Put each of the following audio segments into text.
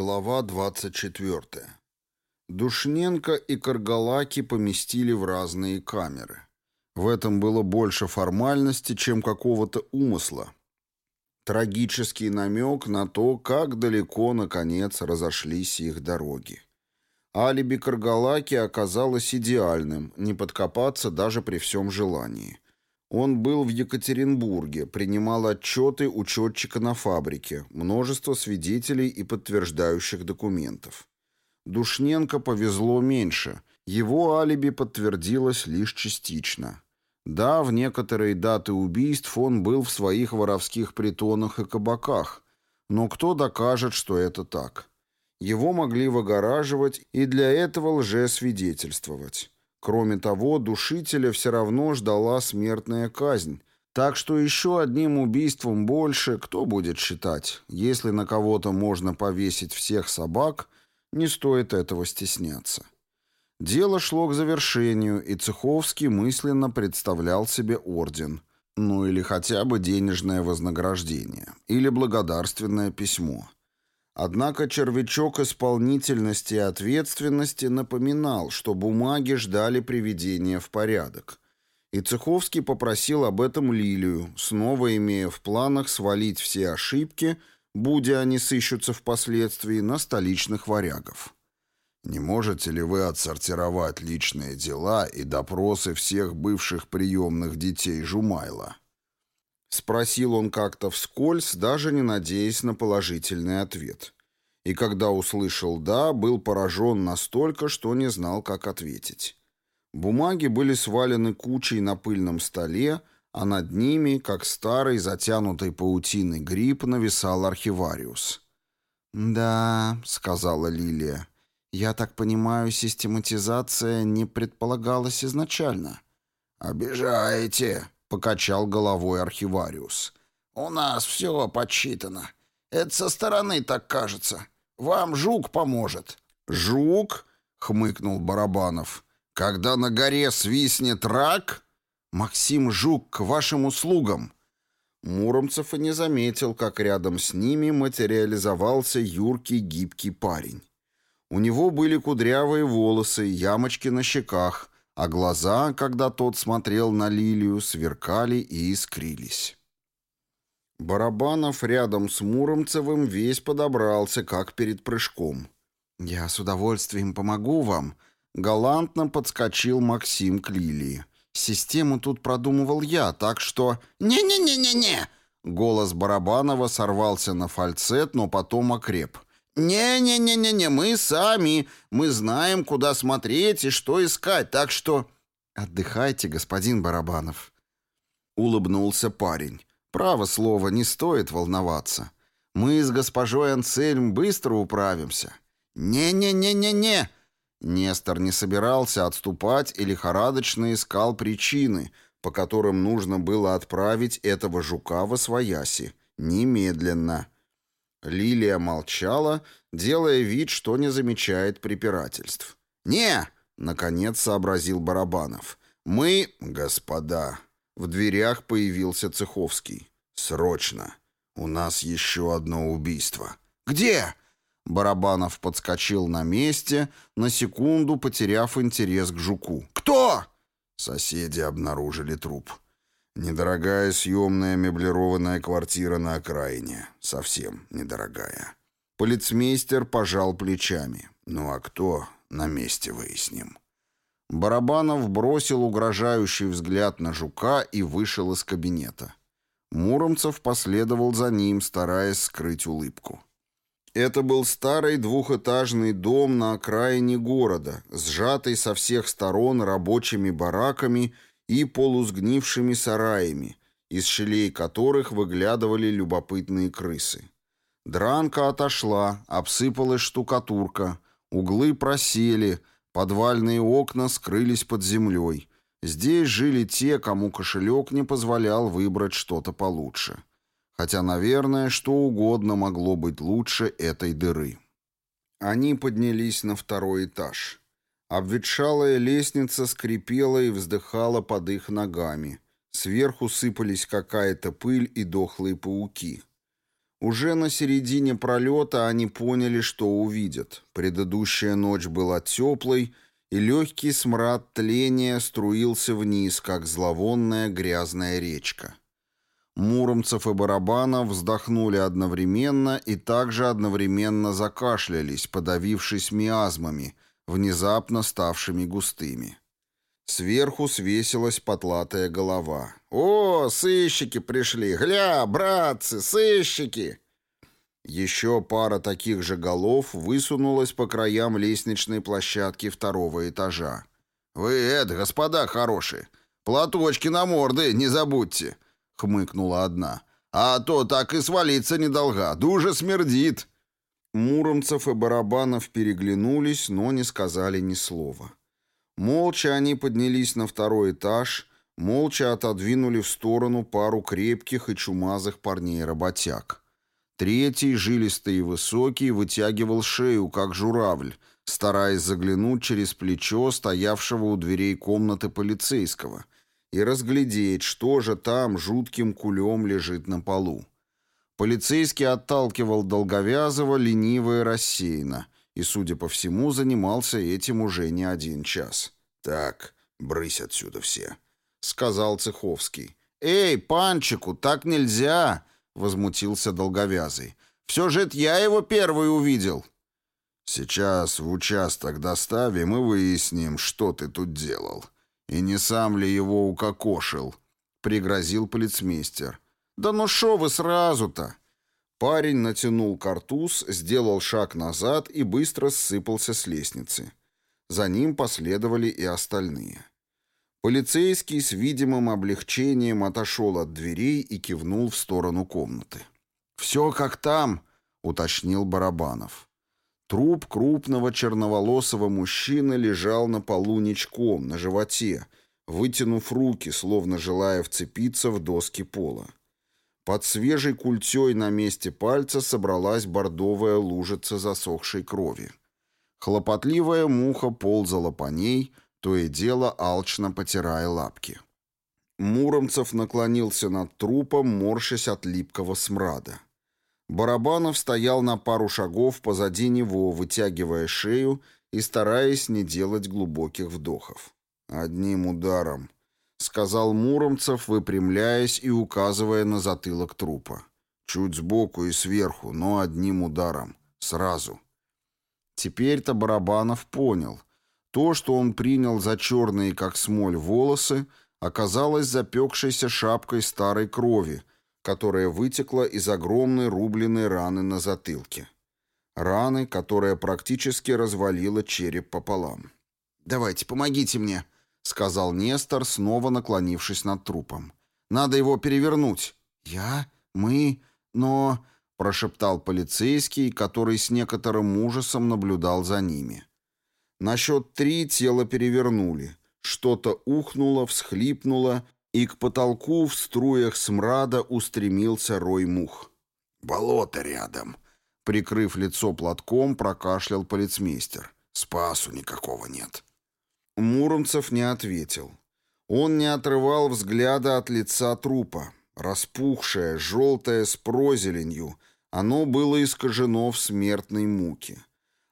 Глава 24. Душненко и Каргалаки поместили в разные камеры. В этом было больше формальности, чем какого-то умысла. Трагический намек на то, как далеко, наконец, разошлись их дороги. Алиби Каргалаки оказалось идеальным, не подкопаться даже при всем желании – он был в Екатеринбурге, принимал отчеты учетчика на фабрике, множество свидетелей и подтверждающих документов. Душненко повезло меньше, его алиби подтвердилось лишь частично. Да, в некоторые даты убийств он был в своих воровских притонах и кабаках, но кто докажет, что это так? Его могли выгораживать и для этого лжесвидетельствовать. Кроме того, душителя все равно ждала смертная казнь, так что еще одним убийством больше кто будет считать? Если на кого-то можно повесить всех собак, не стоит этого стесняться. Дело шло к завершению, и Цеховский мысленно представлял себе орден, ну или хотя бы денежное вознаграждение, или благодарственное письмо. Однако червячок исполнительности и ответственности напоминал, что бумаги ждали приведения в порядок. И Цеховский попросил об этом Лилию, снова имея в планах свалить все ошибки, будя они сыщутся впоследствии, на столичных варягов. «Не можете ли вы отсортировать личные дела и допросы всех бывших приемных детей Жумайла?» Спросил он как-то вскользь, даже не надеясь на положительный ответ. И когда услышал «да», был поражен настолько, что не знал, как ответить. Бумаги были свалены кучей на пыльном столе, а над ними, как старый затянутый паутиной гриб, нависал архивариус. «Да», — сказала Лилия, — «я так понимаю, систематизация не предполагалась изначально». «Обижаете», — покачал головой архивариус. «У нас все подсчитано. Это со стороны так кажется. Вам жук поможет». «Жук?» — хмыкнул Барабанов. «Когда на горе свистнет рак?» «Максим Жук к вашим услугам». Муромцев и не заметил, как рядом с ними материализовался юркий гибкий парень. У него были кудрявые волосы, ямочки на щеках, а глаза, когда тот смотрел на лилию, сверкали и искрились. Барабанов рядом с Муромцевым весь подобрался, как перед прыжком. «Я с удовольствием помогу вам», — галантно подскочил Максим к лилии. «Систему тут продумывал я, так что...» «Не-не-не-не-не!» Голос Барабанова сорвался на фальцет, но потом окреп. «Не-не-не-не-не, мы сами. Мы знаем, куда смотреть и что искать, так что...» «Отдыхайте, господин Барабанов», — улыбнулся парень. «Право слово, не стоит волноваться. Мы с госпожой Анцельм быстро управимся». «Не-не-не-не-не!» Нестор не собирался отступать и лихорадочно искал причины, по которым нужно было отправить этого жука во свояси. Немедленно. Лилия молчала, делая вид, что не замечает препирательств. «Не!» — наконец сообразил Барабанов. «Мы, господа...» В дверях появился Цеховский. «Срочно! У нас еще одно убийство». «Где?» Барабанов подскочил на месте, на секунду потеряв интерес к жуку. «Кто?» Соседи обнаружили труп. Недорогая съемная меблированная квартира на окраине. Совсем недорогая. Полицмейстер пожал плечами. Ну а кто, на месте выясним. Барабанов бросил угрожающий взгляд на жука и вышел из кабинета. Муромцев последовал за ним, стараясь скрыть улыбку. Это был старый двухэтажный дом на окраине города, сжатый со всех сторон рабочими бараками и полусгнившими сараями, из щелей которых выглядывали любопытные крысы. Дранка отошла, обсыпалась штукатурка, углы просели, подвальные окна скрылись под землей. Здесь жили те, кому кошелек не позволял выбрать что-то получше. Хотя, наверное, что угодно могло быть лучше этой дыры. Они поднялись на второй этаж. Обветшалая лестница скрипела и вздыхала под их ногами. Сверху сыпались какая-то пыль и дохлые пауки. Уже на середине пролета они поняли, что увидят. Предыдущая ночь была теплой, и легкий смрад тления струился вниз, как зловонная грязная речка. Муромцев и Барабанов вздохнули одновременно и также одновременно закашлялись, подавившись миазмами, внезапно ставшими густыми. Сверху свесилась потлатая голова. «О, сыщики пришли! Гля, братцы, сыщики!» Еще пара таких же голов высунулась по краям лестничной площадки второго этажа. «Вы, это, господа хорошие, платочки на морды не забудьте!» — хмыкнула одна. «А то так и свалиться недолга, дуже смердит!» Муромцев и Барабанов переглянулись, но не сказали ни слова. Молча они поднялись на второй этаж, молча отодвинули в сторону пару крепких и чумазых парней-работяг. Третий, жилистый и высокий, вытягивал шею, как журавль, стараясь заглянуть через плечо стоявшего у дверей комнаты полицейского и разглядеть, что же там жутким кулем лежит на полу. Полицейский отталкивал Долговязова лениво и рассеянно — и, судя по всему, занимался этим уже не один час. «Так, брысь отсюда все», — сказал Цеховский. «Эй, Панчику, так нельзя!» — возмутился Долговязый. «Все же это я его первый увидел!» «Сейчас в участок доставим и выясним, что ты тут делал. И не сам ли его укокошил?» — пригрозил полицмейстер. «Да ну шо вы сразу-то?» Парень натянул картуз, сделал шаг назад и быстро ссыпался с лестницы. За ним последовали и остальные. Полицейский с видимым облегчением отошел от дверей и кивнул в сторону комнаты. «Все как там», — уточнил Барабанов. Труп крупного черноволосого мужчины лежал на полу ничком, на животе, вытянув руки, словно желая вцепиться в доски пола. Под свежей культей на месте пальца собралась бордовая лужица засохшей крови. Хлопотливая муха ползала по ней, то и дело алчно потирая лапки. Муромцев наклонился над трупом, морщась от липкого смрада. Барабанов стоял на пару шагов позади него, вытягивая шею и стараясь не делать глубоких вдохов. Одним ударом, — сказал Муромцев, выпрямляясь и указывая на затылок трупа. Чуть сбоку и сверху, но одним ударом. Сразу. Теперь-то Барабанов понял. То, что он принял за черные, как смоль, волосы, оказалось запекшейся шапкой старой крови, которая вытекла из огромной рубленной раны на затылке. Раны, которая практически развалила череп пополам. «Давайте, помогите мне!» Сказал Нестор, снова наклонившись над трупом. «Надо его перевернуть». «Я? Мы? Но...» — прошептал полицейский, который с некоторым ужасом наблюдал за ними. На счет три тело перевернули. Что-то ухнуло, всхлипнуло, и к потолку в струях смрада устремился рой мух. «Болото рядом», — прикрыв лицо платком, прокашлял полицмейстер. «Спасу никакого нет». Муромцев не ответил. Он не отрывал взгляда от лица трупа. Распухшее, желтое с прозеленью, оно было искажено в смертной муке.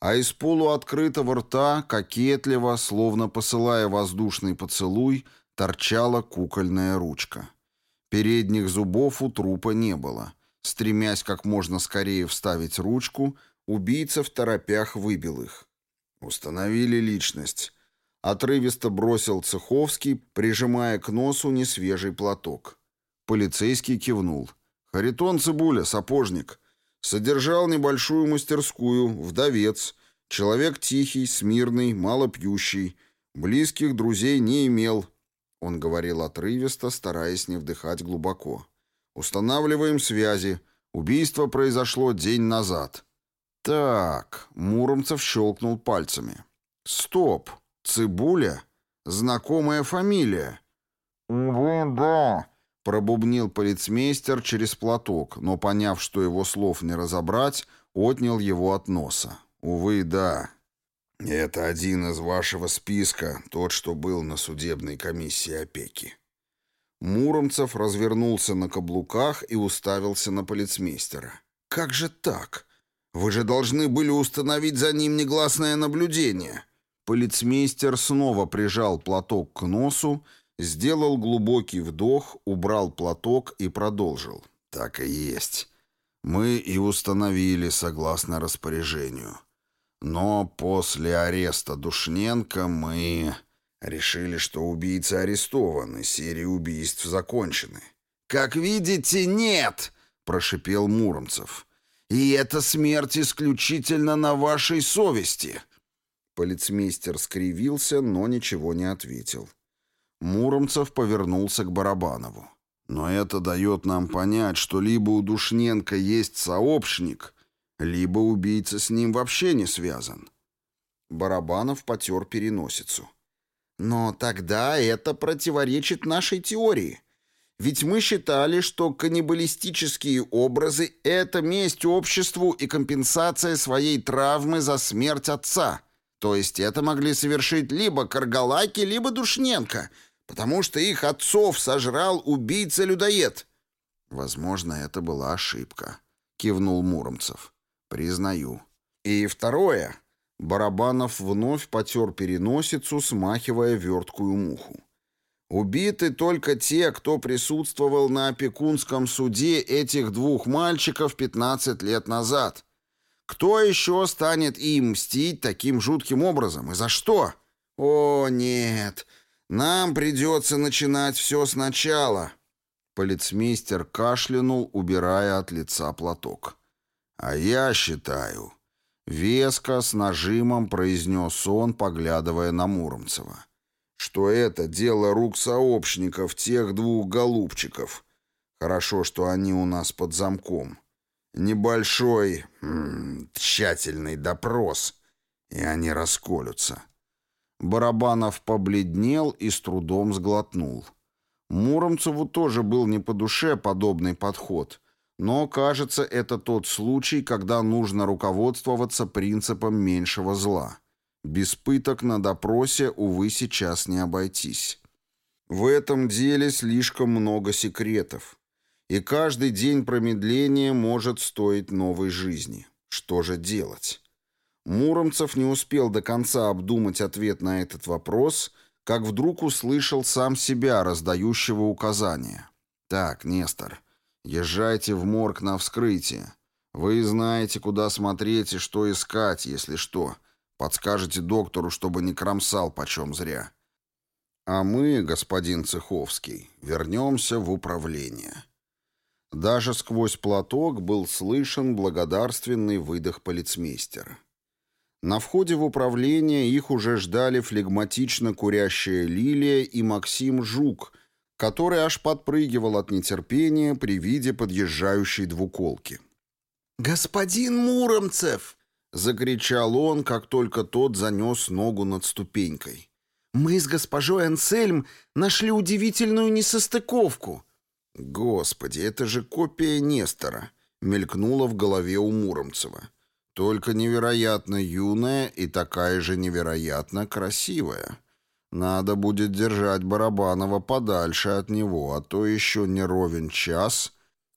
А из полуоткрытого рта, кокетливо, словно посылая воздушный поцелуй, торчала кукольная ручка. Передних зубов у трупа не было. Стремясь как можно скорее вставить ручку, убийца в торопях выбил их. Установили личность. Отрывисто бросил Цеховский, прижимая к носу несвежий платок. Полицейский кивнул. Харитон Цибуля, сапожник. Содержал небольшую мастерскую, вдовец. Человек тихий, смирный, малопьющий. Близких друзей не имел. Он говорил отрывисто, стараясь не вдыхать глубоко. «Устанавливаем связи. Убийство произошло день назад». «Так», — Муромцев щелкнул пальцами. «Стоп. Цибуля? Знакомая фамилия. «Увы, да», — пробубнил полицмейстер через платок, но, поняв, что его слов не разобрать, отнял его от носа. «Увы, да. Это один из вашего списка, тот, что был на судебной комиссии опеки». Муромцев развернулся на каблуках и уставился на полицмейстера. как же так? Вы же должны были установить за ним негласное наблюдение». Полицмейстер снова прижал платок к носу, сделал глубокий вдох, убрал платок и продолжил. «Так и есть. Мы и установили согласно распоряжению. Но после ареста Душненко мы решили, что убийцы арестованы, серия убийств закончены». «Как видите, нет!» — прошипел Муромцев. «И эта смерть исключительно на вашей совести!» Полицмейстер скривился, но ничего не ответил. Муромцев повернулся к Барабанову. «Но это дает нам понять, что либо у Душненко есть сообщник, либо убийца с ним вообще не связан». Барабанов потер переносицу. «Но тогда это противоречит нашей теории. Ведь мы считали, что каннибалистические образы — это месть обществу и компенсация своей травмы за смерть отца. То есть это могли совершить либо Каргалаки, либо Душненко, потому что их отцов сожрал убийца-людоед. Возможно, это была ошибка, кивнул Муромцев. Признаю. И второе. Барабанов вновь потер переносицу, смахивая верткую муху. Убиты только те, кто присутствовал на опекунском суде этих двух мальчиков 15 лет назад. Кто еще станет им мстить таким жутким образом? И за что? О, нет, нам придется начинать все сначала. Полицмейстер кашлянул, убирая от лица платок. А я считаю... Веско с нажимом произнес он, поглядывая на Муромцева что это дело рук сообщников тех двух голубчиков. Хорошо, что они у нас под замком. Небольшой, м -м, тщательный допрос, и они расколются. Барабанов побледнел и с трудом сглотнул. Муромцеву тоже был не по душе подобный подход, но, кажется, это тот случай, когда нужно руководствоваться принципом меньшего зла. Без пыток на допросе, увы, сейчас не обойтись. В этом деле слишком много секретов. И каждый день промедления может стоить новой жизни. Что же делать? Муромцев не успел до конца обдумать ответ на этот вопрос, как вдруг услышал сам себя, раздающего указания. «Так, Нестор, езжайте в морг на вскрытие. Вы знаете, куда смотреть и что искать, если что. Подскажете доктору, чтобы не кромсал почем зря. А мы, господин Цеховский, вернемся в управление. Даже сквозь платок был слышен благодарственный выдох полицмейстера. На входе в управление их уже ждали флегматично курящая Лилия и Максим Жук, который аж подпрыгивал от нетерпения при виде подъезжающей двуколки. «Господин Муромцев!» — закричал он, как только тот занес ногу над ступенькой. «Мы с госпожой Ансельм нашли удивительную несостыковку». «Господи, это же копия Нестора», — мелькнула в голове у Муромцева. «Только невероятно юная и такая же невероятно красивая. Надо будет держать Барабанова подальше от него, а то еще не ровен час».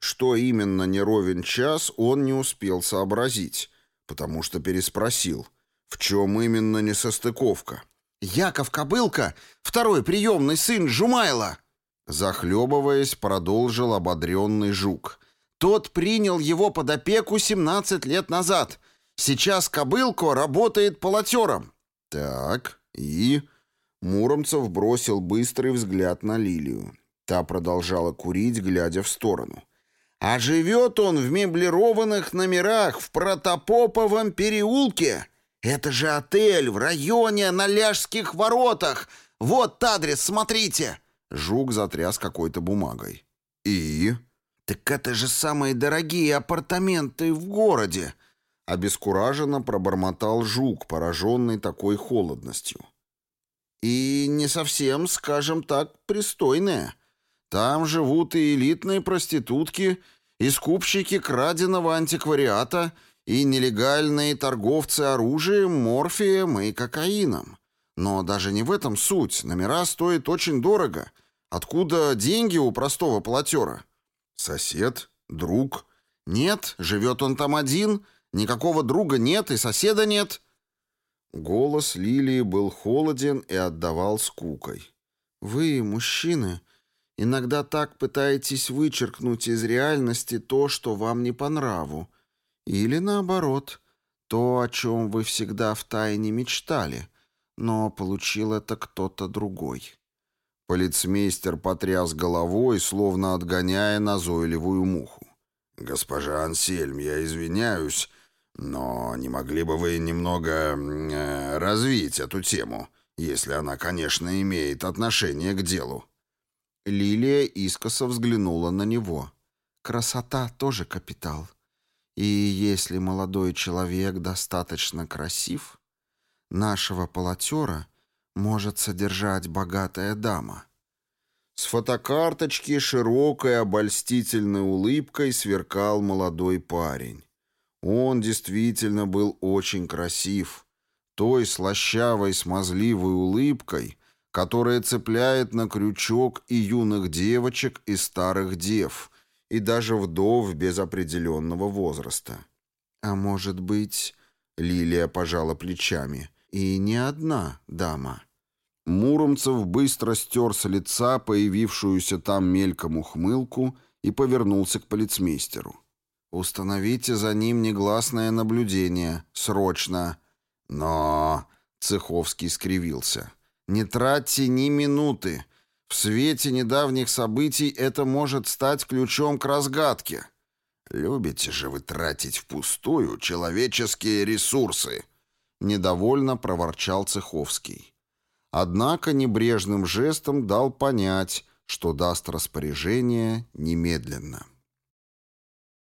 Что именно не ровен час, он не успел сообразить потому что переспросил, в чем именно несостыковка. «Яков Кобылка, второй приемный сын Жумайла!» Захлебываясь, продолжил ободренный жук. «Тот принял его под опеку 17 лет назад. Сейчас Кобылко работает полотером». «Так, и...» Муромцев бросил быстрый взгляд на Лилию. Та продолжала курить, глядя в сторону. А живет он в меблированных номерах в Протопоповом переулке. Это же отель в районе на Ляжских воротах. Вот адрес, смотрите. Жук затряс какой-то бумагой. И? Так это же самые дорогие апартаменты в городе. Обескураженно пробормотал Жук, пораженный такой холодностью. И не совсем, скажем так, пристойные. Там живут и элитные проститутки, и скупщики краденого антиквариата, и нелегальные торговцы оружием, морфием и кокаином. Но даже не в этом суть. Номера стоят очень дорого. Откуда деньги у простого платера? Сосед? Друг? Нет, живет он там один, никакого друга нет и соседа нет». Голос Лилии был холоден и отдавал скукой. «Вы, мужчины, иногда так пытаетесь вычеркнуть из реальности то, что вам не по нраву. Или наоборот, то, о чем вы всегда втайне мечтали, но получил это кто-то другой». Полицмейстер потряс головой, словно отгоняя назойливую муху. «Госпожа Ансельм, я извиняюсь, но не могли бы вы немного э, развить эту тему, если она, конечно, имеет отношение к делу?» Лилия искоса взглянула на него. «Красота тоже капитал. И если молодой человек достаточно красив, нашего полотера может содержать богатая дама». С фотокарточки широкой обольстительной улыбкой сверкал молодой парень. Он действительно был очень красив. Той слащавой смазливой улыбкой, которая цепляет на крючок и юных девочек, и старых дев, и даже вдов без определенного возраста. «А может быть...» — Лилия пожала плечами. «И не одна дама». Муромцев быстро стер с лица появившуюся там мельком ухмылку и повернулся к полицмейстеру. Установите за ним негласное наблюдение. Срочно. Но... Цеховский скривился. Не тратьте ни минуты. В свете недавних событий это может стать ключом к разгадке. Любите же вы тратить впустую человеческие ресурсы. Недовольно проворчал Цеховский. Однако небрежным жестом дал понять, что даст распоряжение немедленно.